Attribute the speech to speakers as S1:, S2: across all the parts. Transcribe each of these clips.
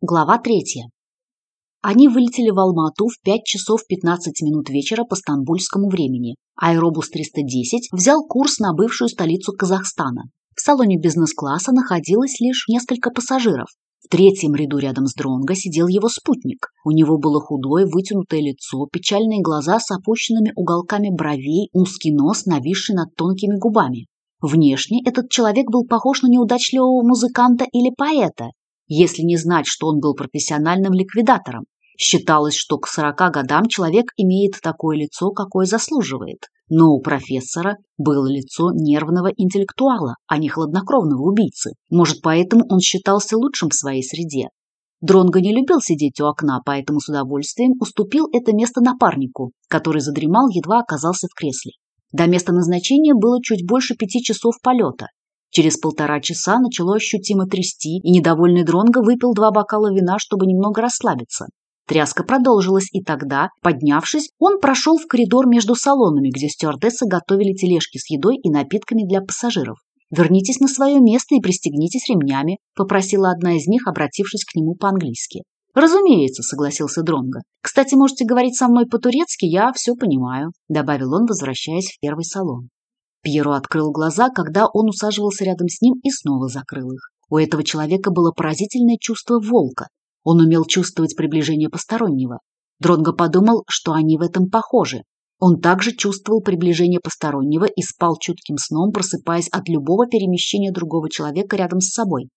S1: Глава третья. Они вылетели в Алмату в 5 часов 15 минут вечера по стамбульскому времени. Аэробус 310 взял курс на бывшую столицу Казахстана. В салоне бизнес-класса находилось лишь несколько пассажиров. В третьем ряду рядом с Дронго сидел его спутник. У него было худое, вытянутое лицо, печальные глаза с опущенными уголками бровей, узкий нос, нависший над тонкими губами. Внешне этот человек был похож на неудачливого музыканта или поэта, если не знать, что он был профессиональным ликвидатором. Считалось, что к 40 годам человек имеет такое лицо, какое заслуживает. Но у профессора было лицо нервного интеллектуала, а не хладнокровного убийцы. Может, поэтому он считался лучшим в своей среде. Дронго не любил сидеть у окна, поэтому с удовольствием уступил это место напарнику, который задремал, едва оказался в кресле. До места назначения было чуть больше пяти часов полета, Через полтора часа начало ощутимо трясти, и недовольный Дронго выпил два бокала вина, чтобы немного расслабиться. Тряска продолжилась, и тогда, поднявшись, он прошел в коридор между салонами, где стюардессы готовили тележки с едой и напитками для пассажиров. «Вернитесь на свое место и пристегнитесь ремнями», – попросила одна из них, обратившись к нему по-английски. «Разумеется», – согласился Дронго. «Кстати, можете говорить со мной по-турецки, я все понимаю», – добавил он, возвращаясь в первый салон. Пьеро открыл глаза, когда он усаживался рядом с ним и снова закрыл их. У этого человека было поразительное чувство волка. Он умел чувствовать приближение постороннего. Дронго подумал, что они в этом похожи. Он также чувствовал приближение постороннего и спал чутким сном, просыпаясь от любого перемещения другого человека рядом с собой.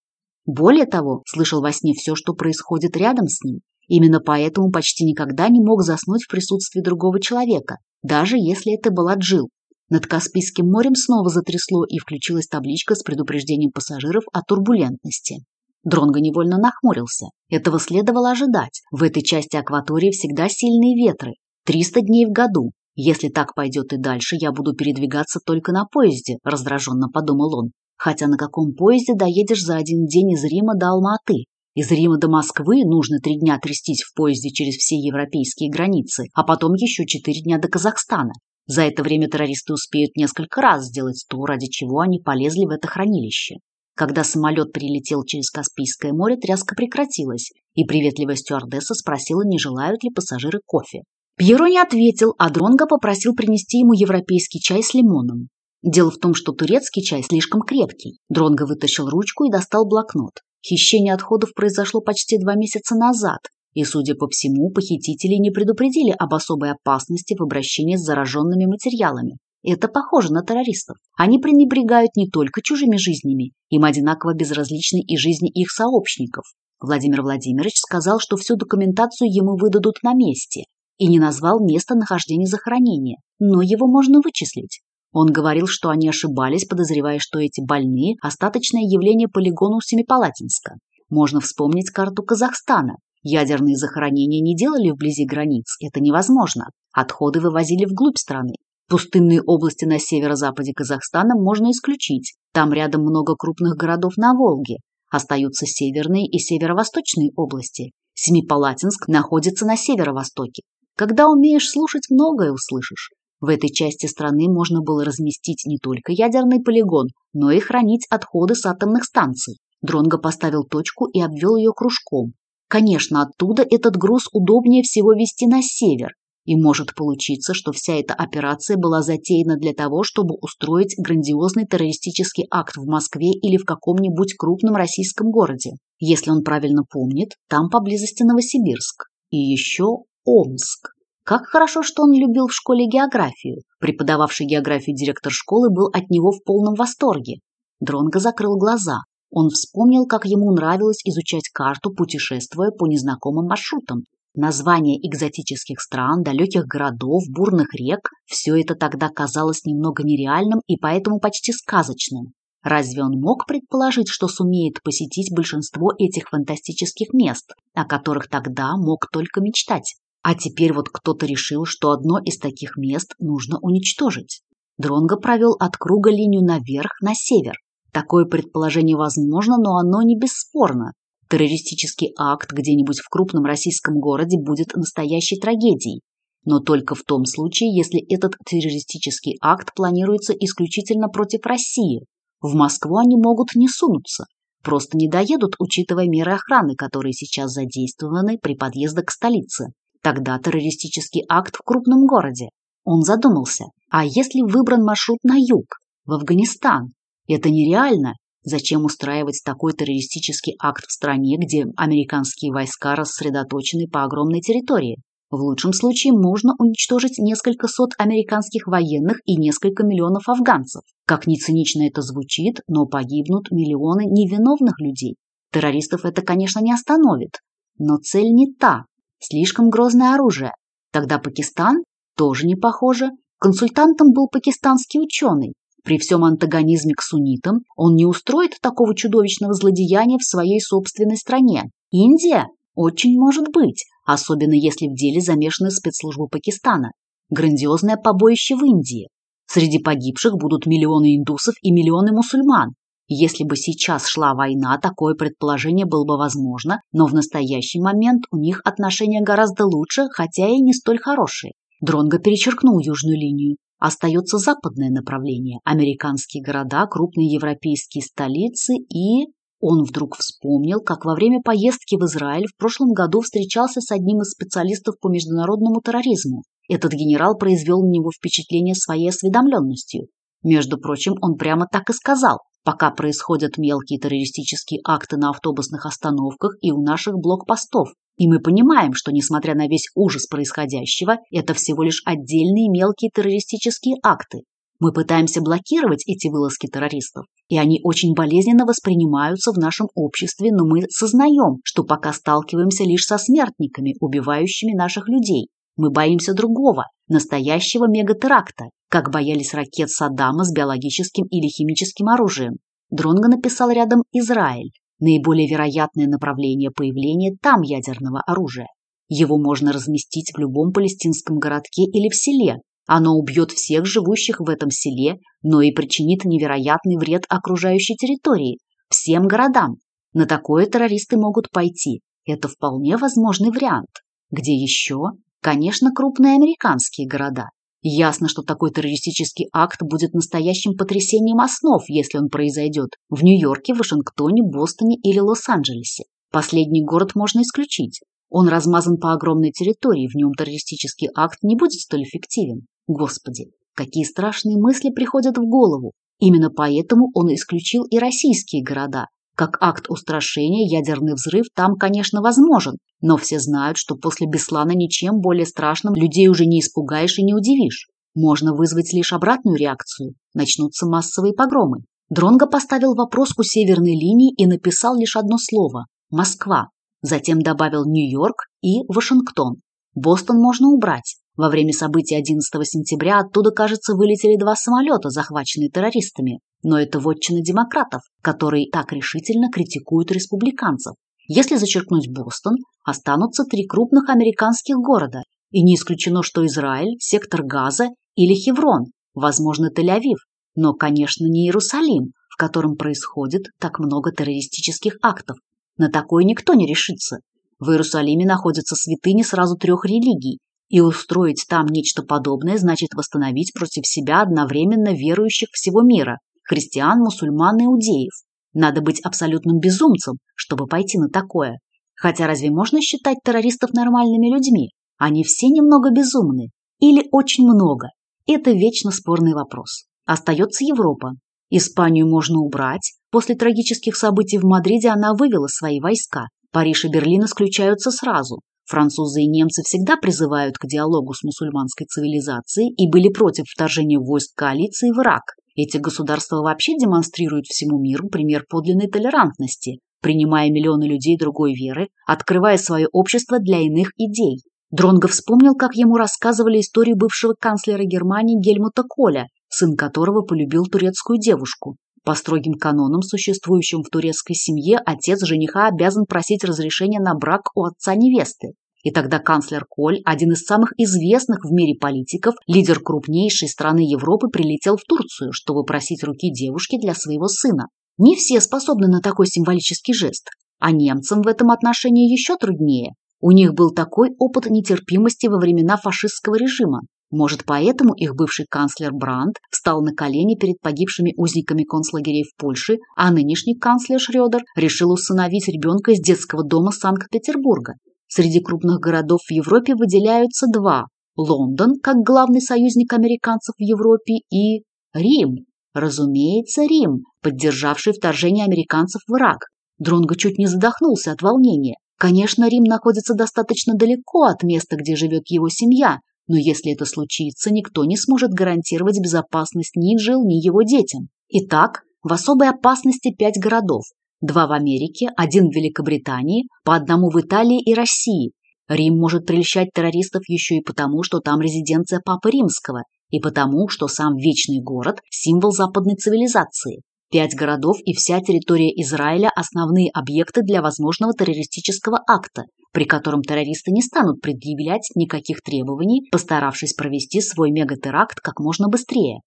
S1: Более того, слышал во сне все, что происходит рядом с ним. Именно поэтому почти никогда не мог заснуть в присутствии другого человека, даже если это была Джил. Над Каспийским морем снова затрясло, и включилась табличка с предупреждением пассажиров о турбулентности. Дронго невольно нахмурился. Этого следовало ожидать. В этой части акватории всегда сильные ветры. 300 дней в году. Если так пойдет и дальше, я буду передвигаться только на поезде, раздраженно подумал он. Хотя на каком поезде доедешь за один день из Рима до Алматы? Из Рима до Москвы нужно три дня трястись в поезде через все европейские границы, а потом еще четыре дня до Казахстана. За это время террористы успеют несколько раз сделать то, ради чего они полезли в это хранилище. Когда самолет прилетел через Каспийское море, тряска прекратилась, и приветливая стюардесса спросила, не желают ли пассажиры кофе. Пьеро не ответил, а Дронго попросил принести ему европейский чай с лимоном. Дело в том, что турецкий чай слишком крепкий. Дронго вытащил ручку и достал блокнот. Хищение отходов произошло почти два месяца назад, и, судя по всему, похитители не предупредили об особой опасности в обращении с зараженными материалами. Это похоже на террористов. Они пренебрегают не только чужими жизнями, им одинаково безразличны и жизни их сообщников. Владимир Владимирович сказал, что всю документацию ему выдадут на месте и не назвал место нахождения захоронения, но его можно вычислить. Он говорил, что они ошибались, подозревая, что эти больные – остаточное явление полигону Семипалатинска. Можно вспомнить карту Казахстана. Ядерные захоронения не делали вблизи границ, это невозможно. Отходы вывозили вглубь страны. Пустынные области на северо-западе Казахстана можно исключить. Там рядом много крупных городов на Волге. Остаются северные и северо-восточные области. Семипалатинск находится на северо-востоке. Когда умеешь слушать, многое услышишь. В этой части страны можно было разместить не только ядерный полигон, но и хранить отходы с атомных станций. Дронго поставил точку и обвел ее кружком. Конечно, оттуда этот груз удобнее всего вести на север, и может получиться, что вся эта операция была затеяна для того, чтобы устроить грандиозный террористический акт в Москве или в каком-нибудь крупном российском городе. Если он правильно помнит, там поблизости Новосибирск. И еще Омск. Как хорошо, что он любил в школе географию. Преподававший географию директор школы был от него в полном восторге. Дронго закрыл глаза. Он вспомнил, как ему нравилось изучать карту, путешествуя по незнакомым маршрутам. Названия экзотических стран, далеких городов, бурных рек – все это тогда казалось немного нереальным и поэтому почти сказочным. Разве он мог предположить, что сумеет посетить большинство этих фантастических мест, о которых тогда мог только мечтать? А теперь вот кто-то решил, что одно из таких мест нужно уничтожить. Дронго провел от круга линию наверх, на север. Такое предположение возможно, но оно не бесспорно. Террористический акт где-нибудь в крупном российском городе будет настоящей трагедией. Но только в том случае, если этот террористический акт планируется исключительно против России. В Москву они могут не сунуться. Просто не доедут, учитывая меры охраны, которые сейчас задействованы при подъезде к столице. Тогда террористический акт в крупном городе. Он задумался, а если выбран маршрут на юг, в Афганистан? Это нереально. Зачем устраивать такой террористический акт в стране, где американские войска рассредоточены по огромной территории? В лучшем случае можно уничтожить несколько сот американских военных и несколько миллионов афганцев. Как ни цинично это звучит, но погибнут миллионы невиновных людей. Террористов это, конечно, не остановит. Но цель не та слишком грозное оружие. Тогда Пакистан тоже не похоже. Консультантом был пакистанский ученый. При всем антагонизме к суннитам он не устроит такого чудовищного злодеяния в своей собственной стране. Индия? Очень может быть, особенно если в деле замешаны спецслужбы Пакистана. Грандиозное побоище в Индии. Среди погибших будут миллионы индусов и миллионы мусульман. Если бы сейчас шла война, такое предположение было бы возможно, но в настоящий момент у них отношения гораздо лучше, хотя и не столь хорошие. Дронго перечеркнул южную линию. Остается западное направление, американские города, крупные европейские столицы и... Он вдруг вспомнил, как во время поездки в Израиль в прошлом году встречался с одним из специалистов по международному терроризму. Этот генерал произвел на него впечатление своей осведомленностью. Между прочим, он прямо так и сказал пока происходят мелкие террористические акты на автобусных остановках и у наших блокпостов. И мы понимаем, что, несмотря на весь ужас происходящего, это всего лишь отдельные мелкие террористические акты. Мы пытаемся блокировать эти вылазки террористов, и они очень болезненно воспринимаются в нашем обществе, но мы сознаем, что пока сталкиваемся лишь со смертниками, убивающими наших людей. Мы боимся другого, настоящего мегатеракта, как боялись ракет Саддама с биологическим или химическим оружием. Дронго написал рядом Израиль, наиболее вероятное направление появления там ядерного оружия. Его можно разместить в любом палестинском городке или в селе. Оно убьет всех живущих в этом селе, но и причинит невероятный вред окружающей территории, всем городам. На такое террористы могут пойти. Это вполне возможный вариант. Где еще? Конечно, крупные американские города. Ясно, что такой террористический акт будет настоящим потрясением основ, если он произойдет в Нью-Йорке, Вашингтоне, Бостоне или Лос-Анджелесе. Последний город можно исключить. Он размазан по огромной территории, в нем террористический акт не будет столь эффективен. Господи, какие страшные мысли приходят в голову. Именно поэтому он исключил и российские города, как акт устрашения ядерный взрыв там, конечно, возможен, но все знают, что после Беслана ничем более страшным людей уже не испугаешь и не удивишь. Можно вызвать лишь обратную реакцию. Начнутся массовые погромы. Дронга поставил вопрос у северной линии и написал лишь одно слово – Москва. Затем добавил Нью-Йорк и Вашингтон. Бостон можно убрать. Во время событий 11 сентября оттуда, кажется, вылетели два самолета, захваченные террористами. Но это вотчина демократов, которые так решительно критикуют республиканцев. Если зачеркнуть Бостон, останутся три крупных американских города. И не исключено, что Израиль, сектор Газа или Хеврон, возможно, Тель-Авив, но, конечно, не Иерусалим, в котором происходит так много террористических актов. На такое никто не решится. В Иерусалиме находятся святыни сразу трех религий и устроить там нечто подобное значит восстановить против себя одновременно верующих всего мира – христиан, мусульман, и иудеев. Надо быть абсолютным безумцем, чтобы пойти на такое. Хотя разве можно считать террористов нормальными людьми? Они все немного безумны. Или очень много. Это вечно спорный вопрос. Остается Европа. Испанию можно убрать. После трагических событий в Мадриде она вывела свои войска. Париж и Берлин исключаются сразу. Французы и немцы всегда призывают к диалогу с мусульманской цивилизацией и были против вторжения войск коалиции в Ирак. Эти государства вообще демонстрируют всему миру пример подлинной толерантности, принимая миллионы людей другой веры, открывая свое общество для иных идей. Дронго вспомнил, как ему рассказывали историю бывшего канцлера Германии Гельмута Коля, сын которого полюбил турецкую девушку. По строгим канонам, существующим в турецкой семье, отец жениха обязан просить разрешения на брак у отца невесты. И тогда канцлер Коль, один из самых известных в мире политиков, лидер крупнейшей страны Европы, прилетел в Турцию, чтобы просить руки девушки для своего сына. Не все способны на такой символический жест, а немцам в этом отношении еще труднее. У них был такой опыт нетерпимости во времена фашистского режима. Может, поэтому их бывший канцлер Бранд встал на колени перед погибшими узниками концлагерей в Польше, а нынешний канцлер Шредер решил усыновить ребенка из детского дома Санкт-Петербурга. Среди крупных городов в Европе выделяются два – Лондон, как главный союзник американцев в Европе, и Рим. Разумеется, Рим, поддержавший вторжение американцев в Ирак. Дронго чуть не задохнулся от волнения. Конечно, Рим находится достаточно далеко от места, где живет его семья, но если это случится, никто не сможет гарантировать безопасность ни Джил, ни его детям. Итак, в особой опасности пять городов два в Америке, один в Великобритании, по одному в Италии и России. Рим может прельщать террористов еще и потому, что там резиденция Папы Римского, и потому, что сам Вечный город – символ западной цивилизации. Пять городов и вся территория Израиля – основные объекты для возможного террористического акта, при котором террористы не станут предъявлять никаких требований, постаравшись провести свой мегатеракт как можно быстрее.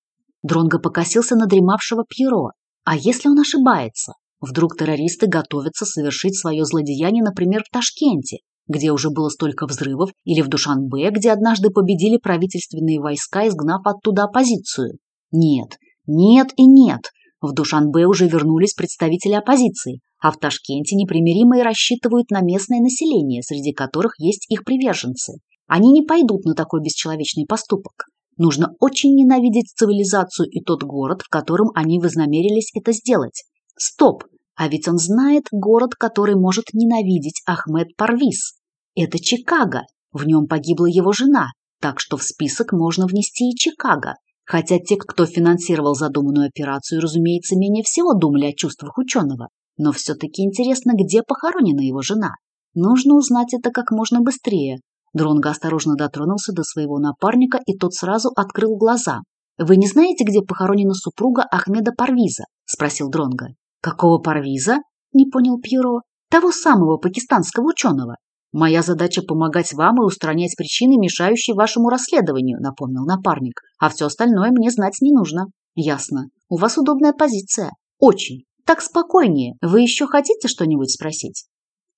S1: Дронго покосился на дремавшего Пьеро. А если он ошибается? Вдруг террористы готовятся совершить свое злодеяние, например, в Ташкенте, где уже было столько взрывов, или в Душанбе, где однажды победили правительственные войска, изгнав оттуда оппозицию. Нет, нет и нет. В Душанбе уже вернулись представители оппозиции, а в Ташкенте непримиримые рассчитывают на местное население, среди которых есть их приверженцы. Они не пойдут на такой бесчеловечный поступок. Нужно очень ненавидеть цивилизацию и тот город, в котором они вознамерились это сделать. Стоп! А ведь он знает город, который может ненавидеть Ахмед Парвиз. Это Чикаго. В нем погибла его жена, так что в список можно внести и Чикаго. Хотя те, кто финансировал задуманную операцию, разумеется, менее всего думали о чувствах ученого. Но все-таки интересно, где похоронена его жена. Нужно узнать это как можно быстрее. Дронго осторожно дотронулся до своего напарника, и тот сразу открыл глаза. «Вы не знаете, где похоронена супруга Ахмеда Парвиза?» – спросил Дронго. «Какого парвиза?» – не понял Пьеро. «Того самого пакистанского ученого. Моя задача – помогать вам и устранять причины, мешающие вашему расследованию», – напомнил напарник. «А все остальное мне знать не нужно». «Ясно. У вас удобная позиция. Очень. Так спокойнее. Вы еще хотите что-нибудь спросить?»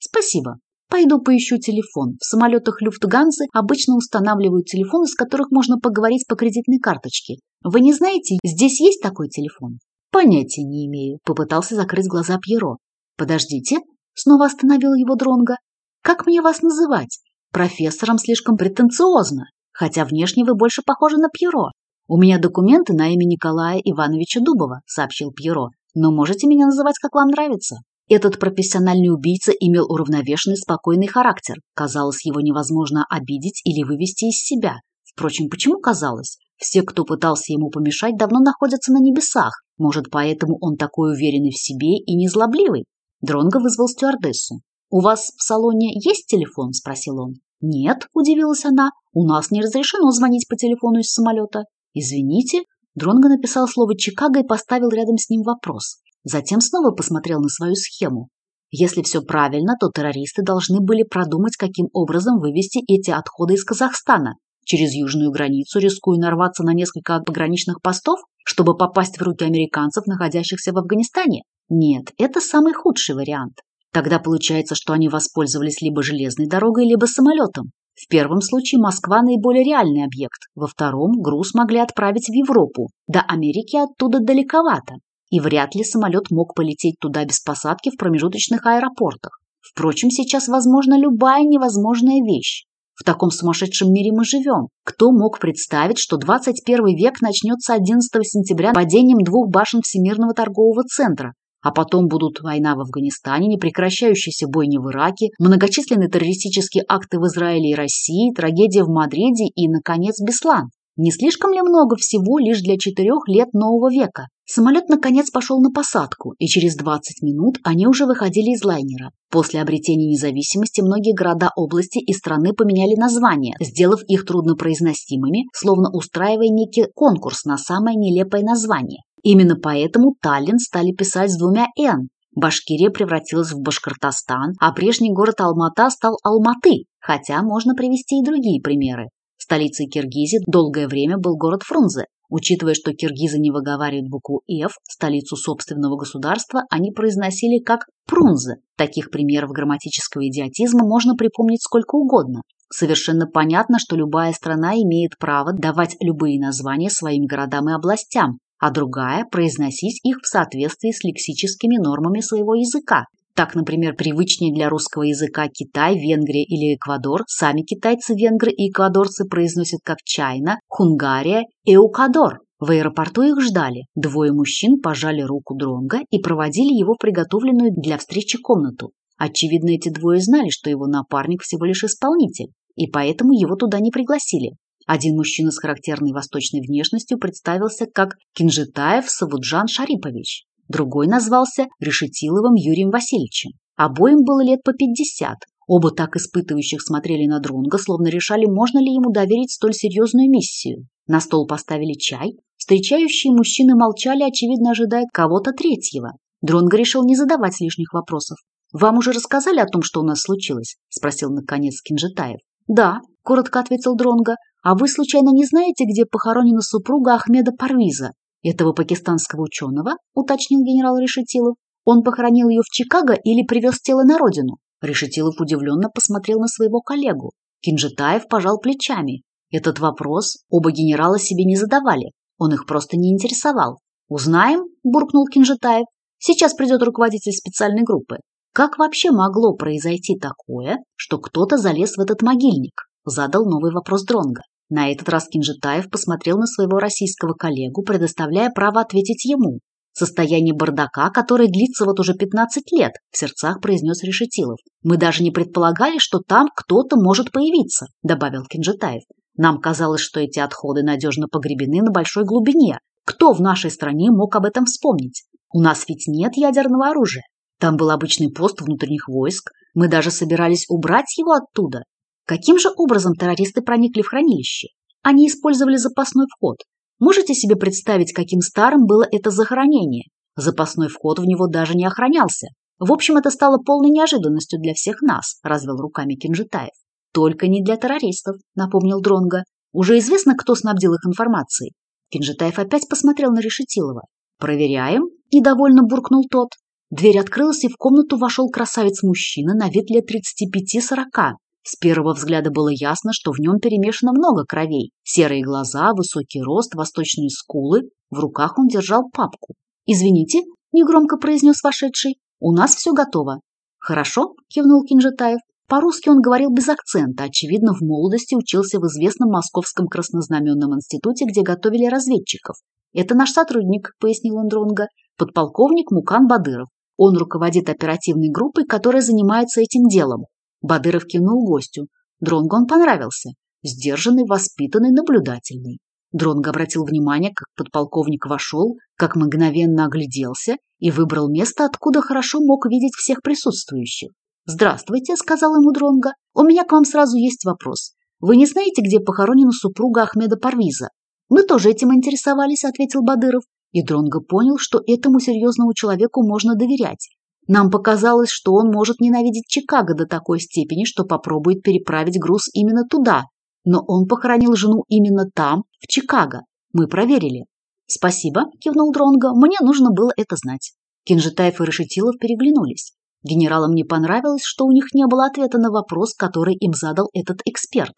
S1: «Спасибо. Пойду поищу телефон. В самолетах Люфтганзы обычно устанавливают телефоны, с которых можно поговорить по кредитной карточке. Вы не знаете, здесь есть такой телефон?» «Понятия не имею», — попытался закрыть глаза Пьеро. «Подождите», — снова остановил его дронга «Как мне вас называть? Профессором слишком претенциозно, хотя внешне вы больше похожи на Пьеро. У меня документы на имя Николая Ивановича Дубова», — сообщил Пьеро, «но можете меня называть, как вам нравится». Этот профессиональный убийца имел уравновешенный, спокойный характер. Казалось, его невозможно обидеть или вывести из себя. Впрочем, почему казалось? Все, кто пытался ему помешать, давно находятся на небесах, может, поэтому он такой уверенный в себе и незлобливый. Дронго вызвал стюардессу. «У вас в салоне есть телефон?» – спросил он. «Нет», – удивилась она, – «у нас не разрешено звонить по телефону из самолета». «Извините». Дронго написал слово «Чикаго» и поставил рядом с ним вопрос. Затем снова посмотрел на свою схему. Если все правильно, то террористы должны были продумать, каким образом вывести эти отходы из Казахстана через южную границу, рискуя нарваться на несколько пограничных постов, чтобы попасть в руки американцев, находящихся в Афганистане? Нет, это самый худший вариант. Тогда получается, что они воспользовались либо железной дорогой, либо самолетом. В первом случае Москва наиболее реальный объект, во втором груз могли отправить в Европу, до Америки оттуда далековато, и вряд ли самолет мог полететь туда без посадки в промежуточных аэропортах. Впрочем, сейчас возможна любая невозможная вещь. В таком сумасшедшем мире мы живем. Кто мог представить, что 21 век начнется 11 сентября падением двух башен Всемирного торгового центра, а потом будут война в Афганистане, непрекращающиеся бойни в Ираке, многочисленные террористические акты в Израиле и России, трагедия в Мадриде и, наконец, Беслан. Не слишком ли много всего лишь для четырех лет нового века? Самолет наконец пошел на посадку, и через 20 минут они уже выходили из лайнера. После обретения независимости многие города области и страны поменяли названия, сделав их труднопроизносимыми, словно устраивая некий конкурс на самое нелепое название. Именно поэтому Таллин стали писать с двумя «н», Башкирия превратилась в Башкортостан, а прежний город Алмата стал Алматы, хотя можно привести и другие примеры. Столицей Киргизии долгое время был город Фрунзе. Учитывая, что киргизы не выговаривают букву «ф», столицу собственного государства они произносили как «прунзе». Таких примеров грамматического идиотизма можно припомнить сколько угодно. Совершенно понятно, что любая страна имеет право давать любые названия своим городам и областям, а другая – произносить их в соответствии с лексическими нормами своего языка. Так, например, привычнее для русского языка Китай, Венгрия или Эквадор сами китайцы, венгры и эквадорцы произносят как «чайна», «хунгария», «эукадор». В аэропорту их ждали. Двое мужчин пожали руку Дронга и проводили его в приготовленную для встречи комнату. Очевидно, эти двое знали, что его напарник всего лишь исполнитель, и поэтому его туда не пригласили. Один мужчина с характерной восточной внешностью представился как Кинжитаев Савуджан Шарипович. Другой назвался Решетиловым Юрием Васильевичем. Обоим было лет по пятьдесят. Оба так испытывающих смотрели на Друнга, словно решали, можно ли ему доверить столь серьезную миссию. На стол поставили чай. Встречающие мужчины молчали, очевидно ожидая кого-то третьего. Дронго решил не задавать лишних вопросов. «Вам уже рассказали о том, что у нас случилось?» – спросил наконец Кинжетаев. «Да», – коротко ответил Дронго. «А вы случайно не знаете, где похоронена супруга Ахмеда Парвиза?» этого пакистанского ученого, уточнил генерал Решетилов. Он похоронил ее в Чикаго или привез тело на родину? Решетилов удивленно посмотрел на своего коллегу. Кинжетаев пожал плечами. Этот вопрос оба генерала себе не задавали. Он их просто не интересовал. «Узнаем», – буркнул Кинжетаев. «Сейчас придет руководитель специальной группы. Как вообще могло произойти такое, что кто-то залез в этот могильник?» – задал новый вопрос Дронга. На этот раз Кинжитаев посмотрел на своего российского коллегу, предоставляя право ответить ему. «Состояние бардака, которое длится вот уже 15 лет», – в сердцах произнес Решетилов. «Мы даже не предполагали, что там кто-то может появиться», – добавил Кинжитаев. «Нам казалось, что эти отходы надежно погребены на большой глубине. Кто в нашей стране мог об этом вспомнить? У нас ведь нет ядерного оружия. Там был обычный пост внутренних войск. Мы даже собирались убрать его оттуда, Каким же образом террористы проникли в хранилище? Они использовали запасной вход. Можете себе представить, каким старым было это захоронение? Запасной вход в него даже не охранялся. В общем, это стало полной неожиданностью для всех нас, развел руками Кинжитаев. Только не для террористов, напомнил Дронга. Уже известно, кто снабдил их информацией. Кинжитаев опять посмотрел на Решетилова. «Проверяем», – недовольно буркнул тот. Дверь открылась, и в комнату вошел красавец-мужчина на вид лет 35-40, с первого взгляда было ясно, что в нем перемешано много кровей. Серые глаза, высокий рост, восточные скулы. В руках он держал папку. «Извините», – негромко произнес вошедший, – «у нас все готово». «Хорошо», – кивнул Кинжетаев. По-русски он говорил без акцента, очевидно, в молодости учился в известном Московском краснознаменном институте, где готовили разведчиков. «Это наш сотрудник», – пояснил он Дронго, – «подполковник Мукан Бадыров. Он руководит оперативной группой, которая занимается этим делом. Бадыров кивнул гостю. Дронго он понравился. Сдержанный, воспитанный, наблюдательный. Дронго обратил внимание, как подполковник вошел, как мгновенно огляделся и выбрал место, откуда хорошо мог видеть всех присутствующих. «Здравствуйте», — сказал ему Дронго. «У меня к вам сразу есть вопрос. Вы не знаете, где похоронена супруга Ахмеда Парвиза?» «Мы тоже этим интересовались», — ответил Бадыров. И Дронго понял, что этому серьезному человеку можно доверять. Нам показалось, что он может ненавидеть Чикаго до такой степени, что попробует переправить груз именно туда. Но он похоронил жену именно там, в Чикаго. Мы проверили. «Спасибо», – кивнул Дронго, – «мне нужно было это знать». Кинжитаев и Решетилов переглянулись. Генералам не понравилось, что у них не было ответа на вопрос, который им задал этот эксперт.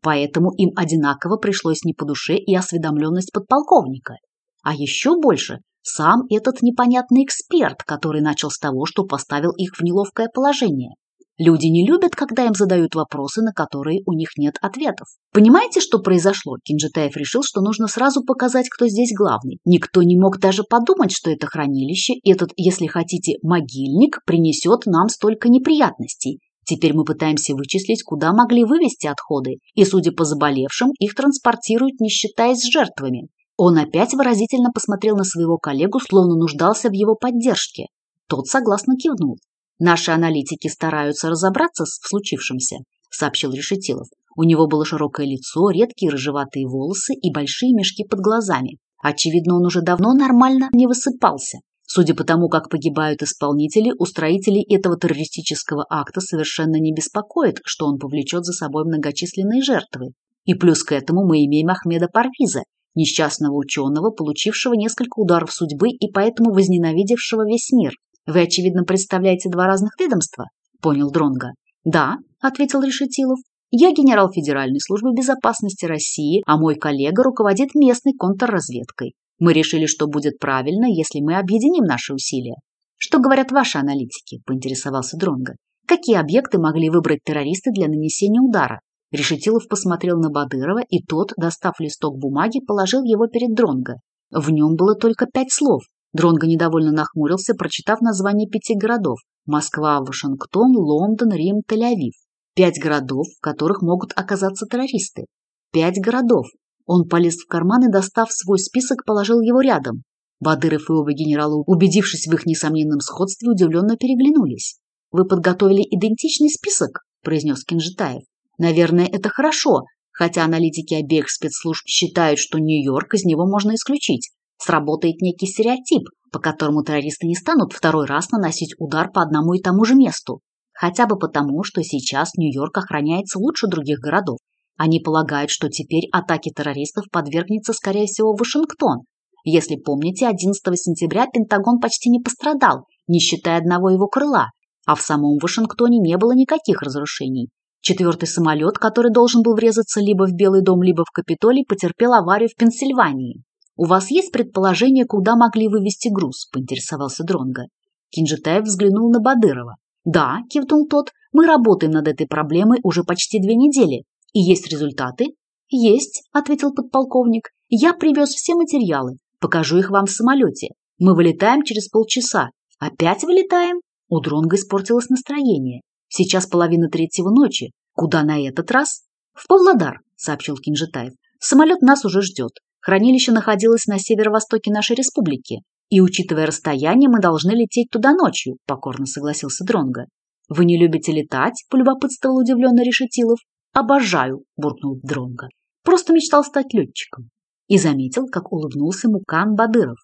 S1: Поэтому им одинаково пришлось не по душе и осведомленность подполковника. А еще больше сам этот непонятный эксперт, который начал с того, что поставил их в неловкое положение. Люди не любят, когда им задают вопросы, на которые у них нет ответов. Понимаете, что произошло? Кинжитаев решил, что нужно сразу показать, кто здесь главный. Никто не мог даже подумать, что это хранилище, этот, если хотите, могильник, принесет нам столько неприятностей. Теперь мы пытаемся вычислить, куда могли вывести отходы, и, судя по заболевшим, их транспортируют, не считаясь жертвами. Он опять выразительно посмотрел на своего коллегу, словно нуждался в его поддержке. Тот согласно кивнул. «Наши аналитики стараются разобраться с случившимся», – сообщил Решетилов. У него было широкое лицо, редкие рыжеватые волосы и большие мешки под глазами. Очевидно, он уже давно нормально не высыпался. Судя по тому, как погибают исполнители, устроители этого террористического акта совершенно не беспокоит, что он повлечет за собой многочисленные жертвы. И плюс к этому мы имеем Ахмеда Парвиза, несчастного ученого, получившего несколько ударов судьбы и поэтому возненавидевшего весь мир. Вы, очевидно, представляете два разных ведомства, понял Дронга. Да, ответил Решетилов. Я генерал Федеральной службы безопасности России, а мой коллега руководит местной контрразведкой. Мы решили, что будет правильно, если мы объединим наши усилия. Что говорят ваши аналитики? поинтересовался Дронга. Какие объекты могли выбрать террористы для нанесения удара? Решетилов посмотрел на Бадырова, и тот, достав листок бумаги, положил его перед Дронго. В нем было только пять слов. Дронго недовольно нахмурился, прочитав название пяти городов – Москва, Вашингтон, Лондон, Рим, Тель-Авив. Пять городов, в которых могут оказаться террористы. Пять городов. Он полез в карман и, достав свой список, положил его рядом. Бадыров и оба генерала, убедившись в их несомненном сходстве, удивленно переглянулись. «Вы подготовили идентичный список?» – произнес Кинжитаев. Наверное, это хорошо, хотя аналитики обеих спецслужб считают, что Нью-Йорк из него можно исключить. Сработает некий стереотип, по которому террористы не станут второй раз наносить удар по одному и тому же месту. Хотя бы потому, что сейчас Нью-Йорк охраняется лучше других городов. Они полагают, что теперь атаки террористов подвергнется, скорее всего, Вашингтон. Если помните, 11 сентября Пентагон почти не пострадал, не считая одного его крыла, а в самом Вашингтоне не было никаких разрушений. Четвертый самолет, который должен был врезаться либо в Белый дом, либо в Капитолий, потерпел аварию в Пенсильвании. «У вас есть предположение, куда могли вывести груз?» – поинтересовался Дронга. Кинжитаев взглянул на Бадырова. «Да», – кивнул тот, – «мы работаем над этой проблемой уже почти две недели. И есть результаты?» «Есть», – ответил подполковник. «Я привез все материалы. Покажу их вам в самолете. Мы вылетаем через полчаса. Опять вылетаем?» У Дронга испортилось настроение. Сейчас половина третьего ночи. Куда на этот раз? В Павлодар, сообщил Кинжитаев. Самолет нас уже ждет. Хранилище находилось на северо-востоке нашей республики. И, учитывая расстояние, мы должны лететь туда ночью, покорно согласился Дронга. Вы не любите летать? полюбопытствовал удивленно Решетилов. Обожаю, буркнул Дронга. Просто мечтал стать летчиком. И заметил, как улыбнулся Мукан Бадыров.